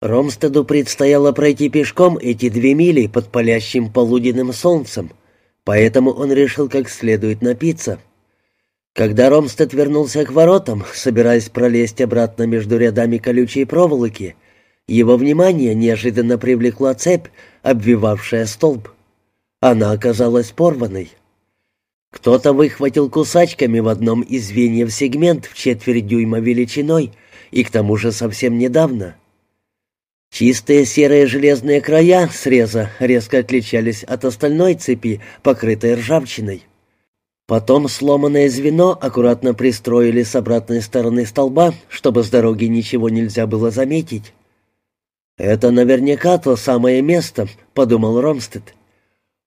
Ромстеду предстояло пройти пешком эти две мили под палящим полуденным солнцем, поэтому он решил как следует напиться. Когда Ромстед вернулся к воротам, собираясь пролезть обратно между рядами колючей проволоки, его внимание неожиданно привлекла цепь, обвивавшая столб. Она оказалась порванной. Кто-то выхватил кусачками в одном из звеньев сегмент в четверть дюйма величиной, и к тому же совсем недавно. Чистые серые железные края среза резко отличались от остальной цепи, покрытой ржавчиной. Потом сломанное звено аккуратно пристроили с обратной стороны столба, чтобы с дороги ничего нельзя было заметить. «Это наверняка то самое место», — подумал Ромстед.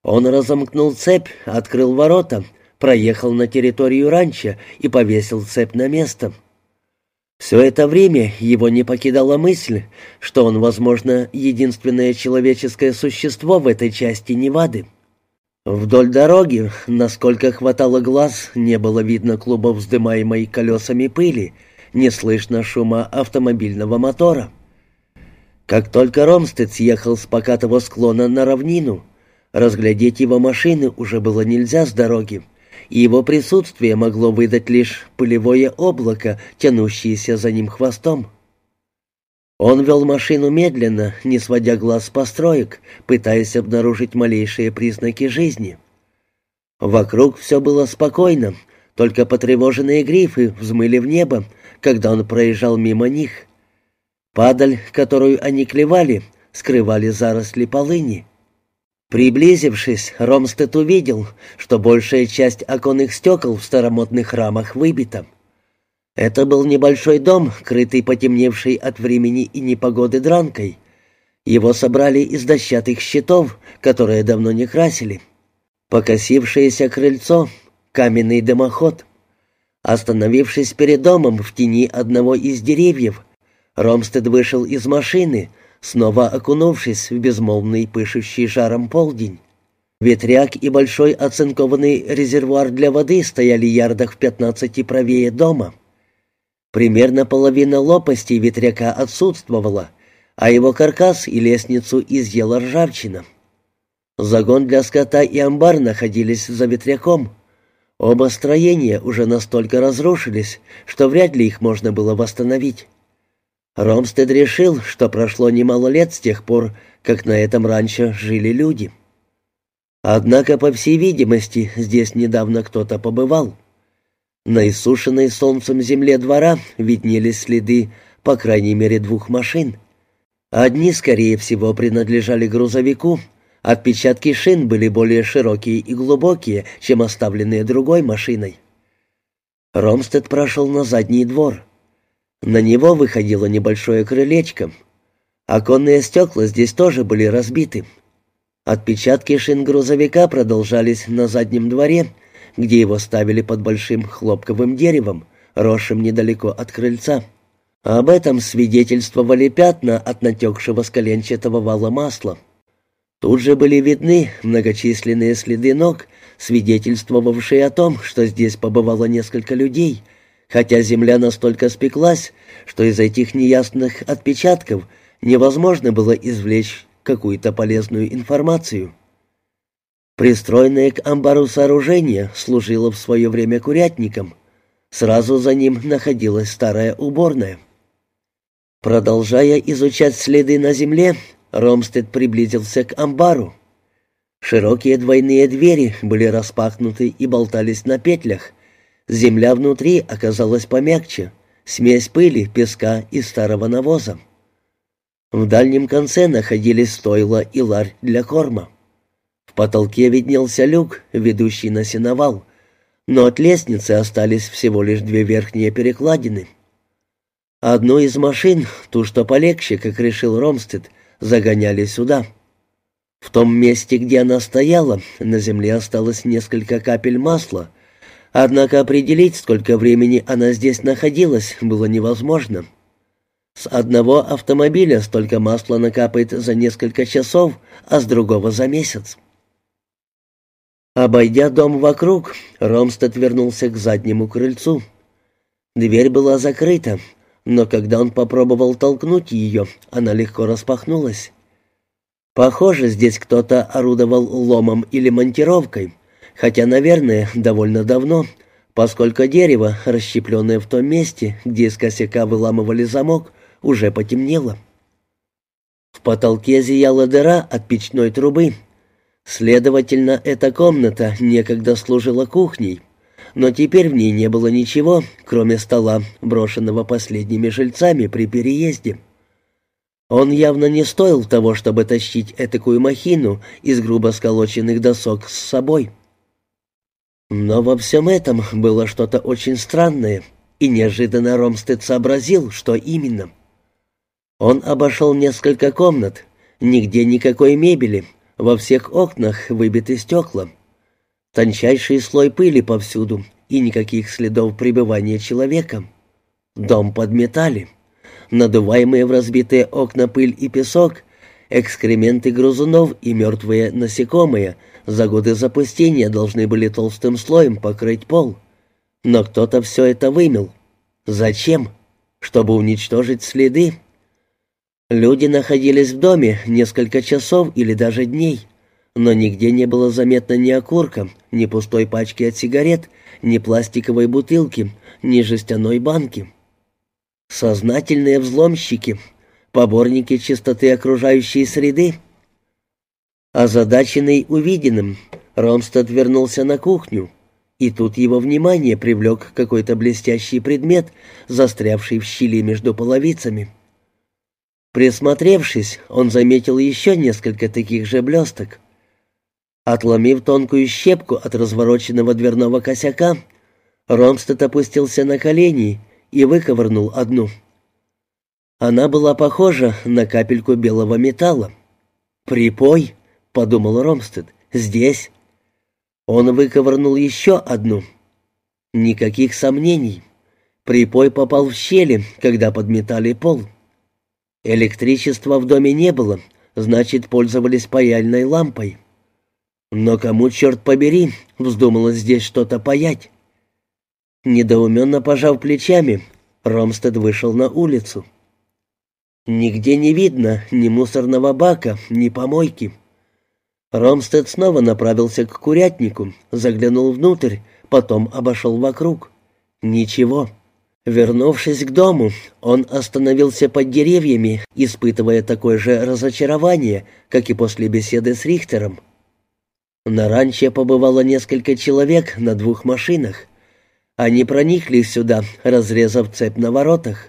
Он разомкнул цепь, открыл ворота, проехал на территорию ранчо и повесил цепь на место. Все это время его не покидала мысль, что он, возможно, единственное человеческое существо в этой части Невады. Вдоль дороги, насколько хватало глаз, не было видно клубов вздымаемой колесами пыли, не слышно шума автомобильного мотора. Как только Ромстед съехал с покатого склона на равнину, Разглядеть его машины уже было нельзя с дороги, и его присутствие могло выдать лишь пылевое облако, тянущееся за ним хвостом. Он вел машину медленно, не сводя глаз с построек, пытаясь обнаружить малейшие признаки жизни. Вокруг все было спокойно, только потревоженные грифы взмыли в небо, когда он проезжал мимо них. Падаль, которую они клевали, скрывали заросли полыни. Приблизившись, Ромстед увидел, что большая часть оконных стекол в старомодных рамах выбита. Это был небольшой дом, крытый потемневшей от времени и непогоды дранкой. Его собрали из дощатых щитов, которые давно не красили. Покосившееся крыльцо, каменный дымоход. Остановившись перед домом в тени одного из деревьев, Ромстед вышел из машины — снова окунувшись в безмолвный пышущий жаром полдень. Ветряк и большой оцинкованный резервуар для воды стояли ярдах в пятнадцати правее дома. Примерно половина лопастей ветряка отсутствовала, а его каркас и лестницу изъела ржавчина. Загон для скота и амбар находились за ветряком. Оба строения уже настолько разрушились, что вряд ли их можно было восстановить. Ромстед решил, что прошло немало лет с тех пор, как на этом ранчо жили люди. Однако, по всей видимости, здесь недавно кто-то побывал. На иссушенной солнцем земле двора виднелись следы, по крайней мере, двух машин. Одни, скорее всего, принадлежали грузовику, отпечатки шин были более широкие и глубокие, чем оставленные другой машиной. Ромстед прошел на задний двор. На него выходило небольшое крылечко. Оконные стекла здесь тоже были разбиты. Отпечатки шин грузовика продолжались на заднем дворе, где его ставили под большим хлопковым деревом, росшим недалеко от крыльца. Об этом свидетельствовали пятна от натекшего с вала масла. Тут же были видны многочисленные следы ног, свидетельствовавшие о том, что здесь побывало несколько людей — хотя земля настолько спеклась, что из этих неясных отпечатков невозможно было извлечь какую-то полезную информацию. Пристроенное к амбару сооружение служило в свое время курятником. Сразу за ним находилась старая уборная. Продолжая изучать следы на земле, Ромстед приблизился к амбару. Широкие двойные двери были распахнуты и болтались на петлях, Земля внутри оказалась помягче, смесь пыли, песка и старого навоза. В дальнем конце находились стойла и ларь для корма. В потолке виднелся люк, ведущий на сеновал, но от лестницы остались всего лишь две верхние перекладины. Одну из машин, ту, что полегче, как решил Ромстед, загоняли сюда. В том месте, где она стояла, на земле осталось несколько капель масла — Однако определить, сколько времени она здесь находилась, было невозможно. С одного автомобиля столько масла накапает за несколько часов, а с другого за месяц. Обойдя дом вокруг, Ромстед вернулся к заднему крыльцу. Дверь была закрыта, но когда он попробовал толкнуть ее, она легко распахнулась. Похоже, здесь кто-то орудовал ломом или монтировкой, хотя, наверное, довольно давно, поскольку дерево, расщепленное в том месте, где из косяка выламывали замок, уже потемнело. В потолке зияла дыра от печной трубы. Следовательно, эта комната некогда служила кухней, но теперь в ней не было ничего, кроме стола, брошенного последними жильцами при переезде. Он явно не стоил того, чтобы тащить этакую махину из грубо сколоченных досок с собой. Но во всем этом было что-то очень странное, и неожиданно Ромстед сообразил, что именно. Он обошел несколько комнат, нигде никакой мебели, во всех окнах выбиты стекла. Тончайший слой пыли повсюду и никаких следов пребывания человека. Дом подметали надуваемые в разбитые окна пыль и песок, экскременты грызунов и мертвые насекомые за годы запустения должны были толстым слоем покрыть пол. Но кто-то все это вымел. Зачем? Чтобы уничтожить следы? Люди находились в доме несколько часов или даже дней, но нигде не было заметно ни окурка, ни пустой пачки от сигарет, ни пластиковой бутылки, ни жестяной банки. Сознательные взломщики, поборники чистоты окружающей среды. Озадаченный увиденным, Ромстед вернулся на кухню, и тут его внимание привлек какой-то блестящий предмет, застрявший в щели между половицами. Присмотревшись, он заметил еще несколько таких же блесток. Отломив тонкую щепку от развороченного дверного косяка, Ромстед опустился на колени и выковырнул одну. Она была похожа на капельку белого металла. «Припой», — подумал Ромстед, — «здесь». Он выковырнул еще одну. Никаких сомнений. Припой попал в щели, когда подметали пол. Электричества в доме не было, значит, пользовались паяльной лампой. Но кому, черт побери, вздумалось здесь что-то паять? Недоуменно пожав плечами, Ромстед вышел на улицу. Нигде не видно ни мусорного бака, ни помойки. Ромстед снова направился к курятнику, заглянул внутрь, потом обошел вокруг. Ничего. Вернувшись к дому, он остановился под деревьями, испытывая такое же разочарование, как и после беседы с Рихтером. На ранче побывало несколько человек на двух машинах. Они проникли сюда, разрезав цепь на воротах.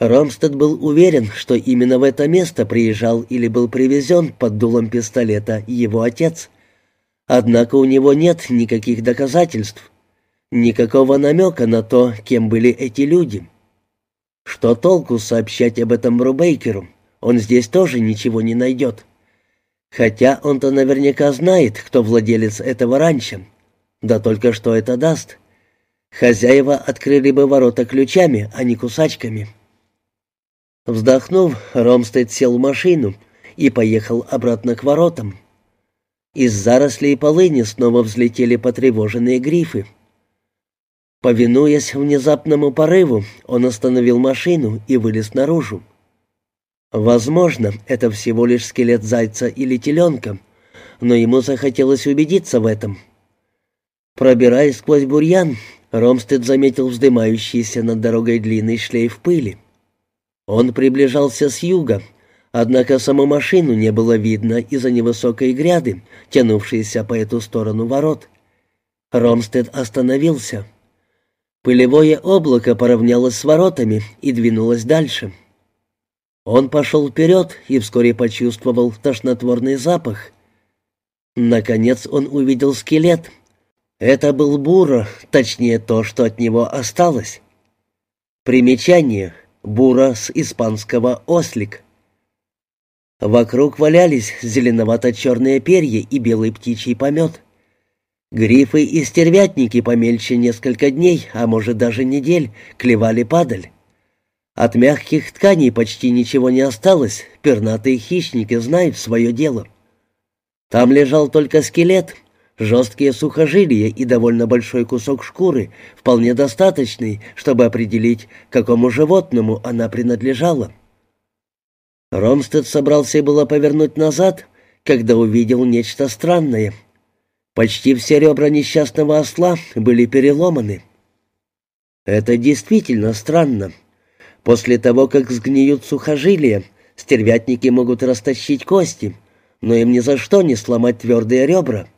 Ромстед был уверен, что именно в это место приезжал или был привезен под дулом пистолета его отец. Однако у него нет никаких доказательств, никакого намека на то, кем были эти люди. Что толку сообщать об этом Брубейкеру? Он здесь тоже ничего не найдет. Хотя он-то наверняка знает, кто владелец этого ранчо. Да только что это даст? Хозяева открыли бы ворота ключами, а не кусачками. Вздохнув, Ромстед сел в машину и поехал обратно к воротам. Из зарослей полыни снова взлетели потревоженные грифы. Повинуясь внезапному порыву, он остановил машину и вылез наружу. Возможно, это всего лишь скелет зайца или теленка, но ему захотелось убедиться в этом. Пробираясь сквозь бурьян, Ромстед заметил вздымающийся над дорогой длинный шлейф пыли. Он приближался с юга, однако саму машину не было видно из-за невысокой гряды, тянувшейся по эту сторону ворот. Ромстед остановился. Пылевое облако поравнялось с воротами и двинулось дальше. Он пошел вперед и вскоре почувствовал тошнотворный запах. Наконец он увидел скелет — это был Бура, точнее то, что от него осталось. Примечание. Бура с испанского «ослик». Вокруг валялись зеленовато-черные перья и белый птичий помет. Грифы и стервятники помельче несколько дней, а может даже недель, клевали падаль. От мягких тканей почти ничего не осталось, пернатые хищники знают свое дело. Там лежал только скелет — Жесткие сухожилия и довольно большой кусок шкуры, вполне достаточный, чтобы определить, какому животному она принадлежала. Ромстед собрался было повернуть назад, когда увидел нечто странное. Почти все ребра несчастного осла были переломаны. Это действительно странно. После того, как сгниют сухожилия, стервятники могут растащить кости, но им ни за что не сломать твердые ребра.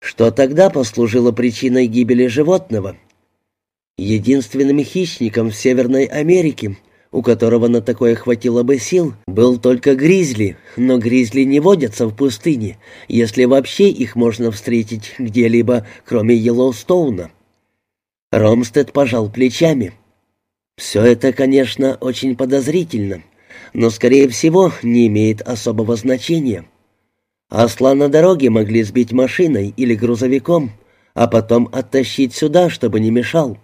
Что тогда послужило причиной гибели животного? Единственным хищником в Северной Америке, у которого на такое хватило бы сил, был только гризли, но гризли не водятся в пустыне, если вообще их можно встретить где-либо, кроме Йеллоустоуна. Ромстед пожал плечами. Все это, конечно, очень подозрительно, но, скорее всего, не имеет особого значения. Осла на дороге могли сбить машиной или грузовиком, а потом оттащить сюда, чтобы не мешал.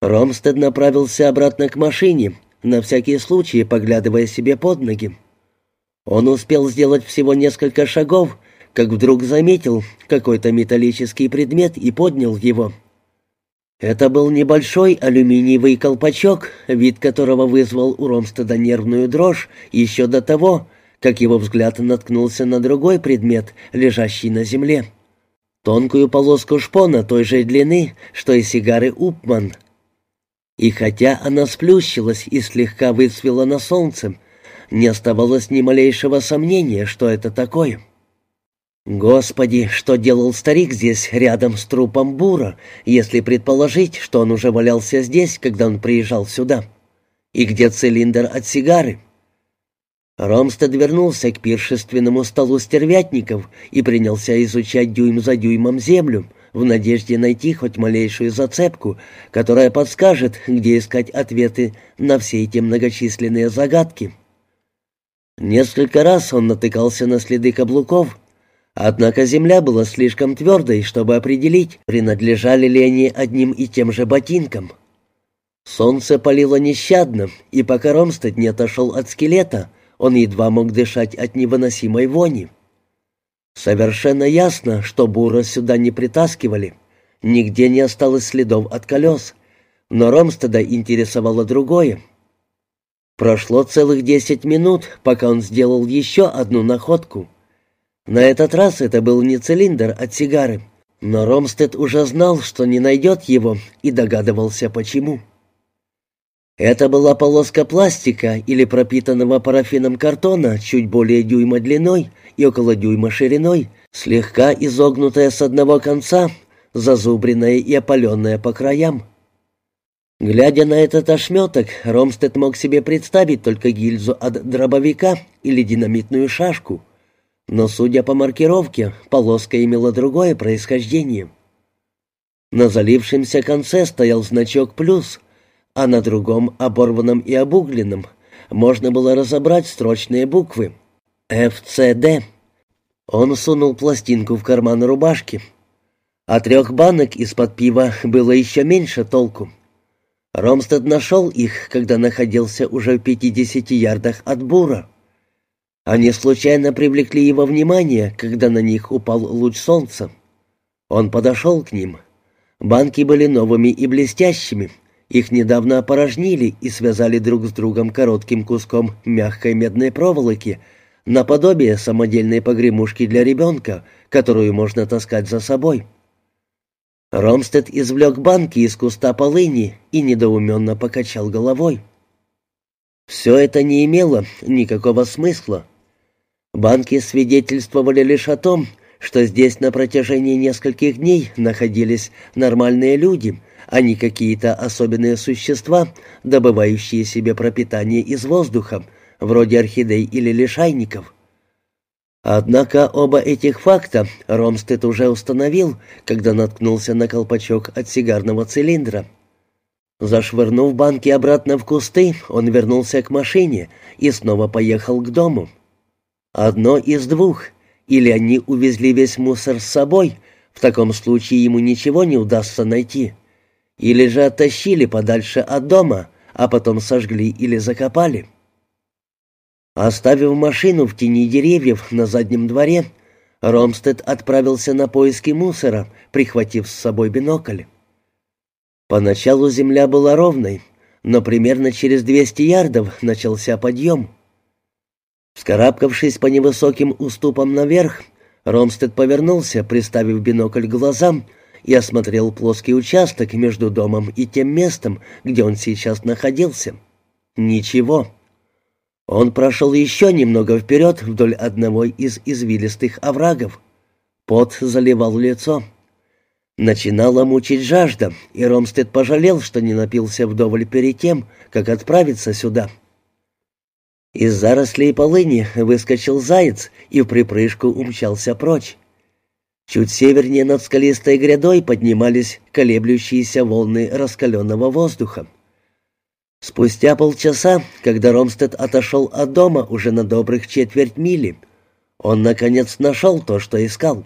Ромстед направился обратно к машине, на всякий случай поглядывая себе под ноги. Он успел сделать всего несколько шагов, как вдруг заметил какой-то металлический предмет и поднял его. Это был небольшой алюминиевый колпачок, вид которого вызвал у Ромстеда нервную дрожь еще до того, как его взгляд наткнулся на другой предмет, лежащий на земле. Тонкую полоску шпона той же длины, что и сигары Упман. И хотя она сплющилась и слегка выцвела на солнце, не оставалось ни малейшего сомнения, что это такое. Господи, что делал старик здесь, рядом с трупом Бура, если предположить, что он уже валялся здесь, когда он приезжал сюда? И где цилиндр от сигары? Ромстед вернулся к пиршественному столу стервятников и принялся изучать дюйм за дюймом землю, в надежде найти хоть малейшую зацепку, которая подскажет, где искать ответы на все эти многочисленные загадки. Несколько раз он натыкался на следы каблуков, однако земля была слишком твердой, чтобы определить, принадлежали ли они одним и тем же ботинкам. Солнце палило нещадно, и пока Ромстед не отошел от скелета — он едва мог дышать от невыносимой вони. Совершенно ясно, что бура сюда не притаскивали. Нигде не осталось следов от колес. Но Ромстеда интересовало другое. Прошло целых десять минут, пока он сделал еще одну находку. На этот раз это был не цилиндр от сигары, но Ромстед уже знал, что не найдет его, и догадывался, почему. Это была полоска пластика или пропитанного парафином картона чуть более дюйма длиной и около дюйма шириной, слегка изогнутая с одного конца, зазубренная и опаленная по краям. Глядя на этот ошметок, Ромстед мог себе представить только гильзу от дробовика или динамитную шашку. Но, судя по маркировке, полоска имела другое происхождение. На залившемся конце стоял значок «плюс», а на другом, оборванном и обугленном, можно было разобрать строчные буквы «ФЦД». Он сунул пластинку в карман рубашки. А трех банок из-под пива было еще меньше толку. Ромстед нашел их, когда находился уже в пятидесяти ярдах от бура. Они случайно привлекли его внимание, когда на них упал луч солнца. Он подошел к ним. Банки были новыми и блестящими, их недавно опорожнили и связали друг с другом коротким куском мягкой медной проволоки, наподобие самодельной погремушки для ребенка, которую можно таскать за собой. Ромстед извлек банки из куста полыни и недоуменно покачал головой. Все это не имело никакого смысла. Банки свидетельствовали лишь о том, что здесь на протяжении нескольких дней находились нормальные люди — а не какие-то особенные существа, добывающие себе пропитание из воздуха, вроде орхидей или лишайников. Однако оба этих факта Ромстед уже установил, когда наткнулся на колпачок от сигарного цилиндра. Зашвырнув банки обратно в кусты, он вернулся к машине и снова поехал к дому. Одно из двух. Или они увезли весь мусор с собой, в таком случае ему ничего не удастся найти или же оттащили подальше от дома, а потом сожгли или закопали. Оставив машину в тени деревьев на заднем дворе, Ромстед отправился на поиски мусора, прихватив с собой бинокль. Поначалу земля была ровной, но примерно через 200 ярдов начался подъем. Вскарабкавшись по невысоким уступам наверх, Ромстед повернулся, приставив бинокль к глазам, и осмотрел плоский участок между домом и тем местом, где он сейчас находился. Ничего. Он прошел еще немного вперед вдоль одного из извилистых оврагов. Пот заливал лицо. Начинала мучить жажда, и Ромстед пожалел, что не напился вдоволь перед тем, как отправиться сюда. Из зарослей полыни выскочил заяц и в припрыжку умчался прочь. Чуть севернее над скалистой грядой поднимались колеблющиеся волны раскаленного воздуха. Спустя полчаса, когда Ромстед отошел от дома уже на добрых четверть мили, он, наконец, нашел то, что искал.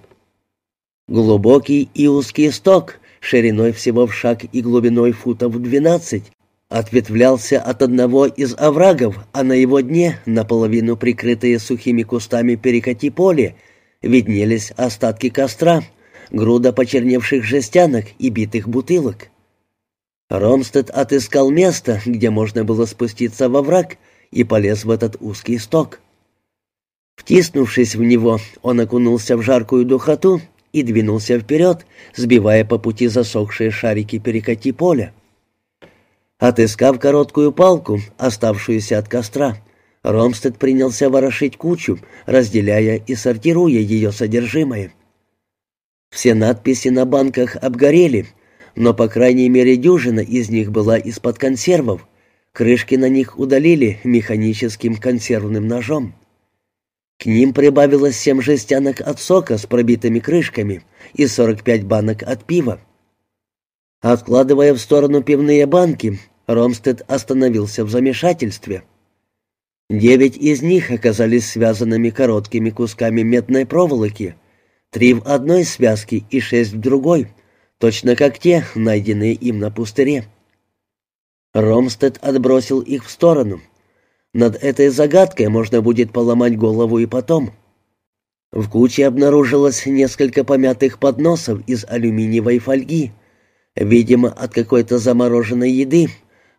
Глубокий и узкий сток, шириной всего в шаг и глубиной футов двенадцать, ответвлялся от одного из оврагов, а на его дне, наполовину прикрытые сухими кустами перекати поле, виднелись остатки костра, груда почерневших жестянок и битых бутылок. Ромстед отыскал место, где можно было спуститься во враг, и полез в этот узкий сток. Втиснувшись в него, он окунулся в жаркую духоту и двинулся вперед, сбивая по пути засохшие шарики перекати поля. Отыскав короткую палку, оставшуюся от костра, Ромстед принялся ворошить кучу, разделяя и сортируя ее содержимое. Все надписи на банках обгорели, но по крайней мере дюжина из них была из-под консервов. Крышки на них удалили механическим консервным ножом. К ним прибавилось семь жестянок от сока с пробитыми крышками и сорок пять банок от пива. Откладывая в сторону пивные банки, Ромстед остановился в замешательстве. Девять из них оказались связанными короткими кусками медной проволоки, три в одной связке и шесть в другой, точно как те, найденные им на пустыре. Ромстед отбросил их в сторону. Над этой загадкой можно будет поломать голову и потом. В куче обнаружилось несколько помятых подносов из алюминиевой фольги — Видимо, от какой-то замороженной еды,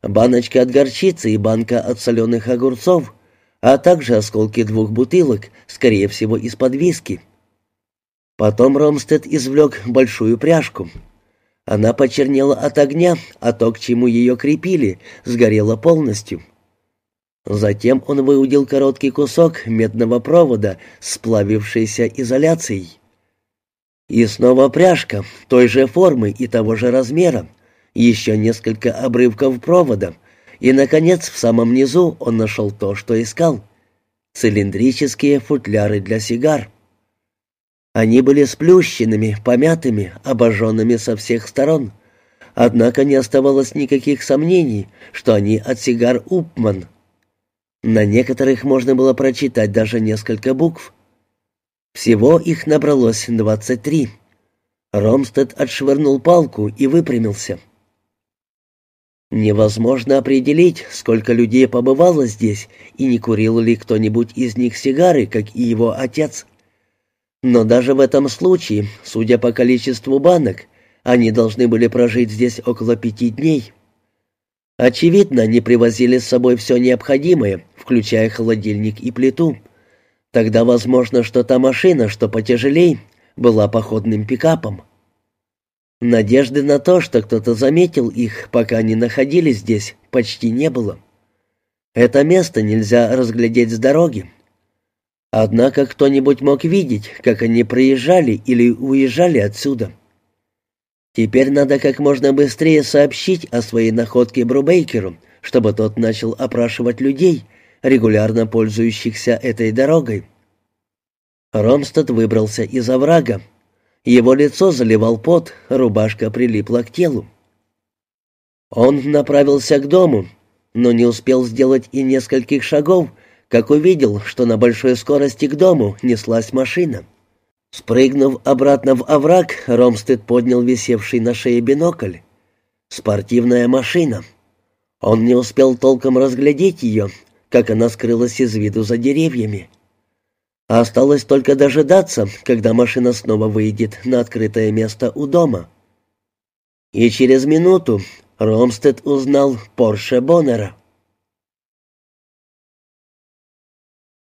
баночка от горчицы и банка от соленых огурцов, а также осколки двух бутылок, скорее всего, из-под виски. Потом Ромстед извлек большую пряжку. Она почернела от огня, а то, к чему ее крепили, сгорело полностью. Затем он выудил короткий кусок медного провода с сплавившейся изоляцией. И снова пряжка, той же формы и того же размера, еще несколько обрывков провода, и, наконец, в самом низу он нашел то, что искал — цилиндрические футляры для сигар. Они были сплющенными, помятыми, обожженными со всех сторон, однако не оставалось никаких сомнений, что они от сигар «Упман». На некоторых можно было прочитать даже несколько букв — всего их набралось двадцать три. Ромстед отшвырнул палку и выпрямился. Невозможно определить, сколько людей побывало здесь и не курил ли кто-нибудь из них сигары, как и его отец. Но даже в этом случае, судя по количеству банок, они должны были прожить здесь около пяти дней. Очевидно, они привозили с собой все необходимое, включая холодильник и плиту, Тогда возможно, что та машина, что потяжелей, была походным пикапом. Надежды на то, что кто-то заметил их, пока они находились здесь, почти не было. Это место нельзя разглядеть с дороги. Однако кто-нибудь мог видеть, как они проезжали или уезжали отсюда. Теперь надо как можно быстрее сообщить о своей находке Брубейкеру, чтобы тот начал опрашивать людей — регулярно пользующихся этой дорогой. Ромстед выбрался из оврага. Его лицо заливал пот, рубашка прилипла к телу. Он направился к дому, но не успел сделать и нескольких шагов, как увидел, что на большой скорости к дому неслась машина. Спрыгнув обратно в овраг, Ромстед поднял висевший на шее бинокль. Спортивная машина. Он не успел толком разглядеть ее, как она скрылась из виду за деревьями. Осталось только дожидаться, когда машина снова выйдет на открытое место у дома. И через минуту Ромстед узнал Порше Боннера.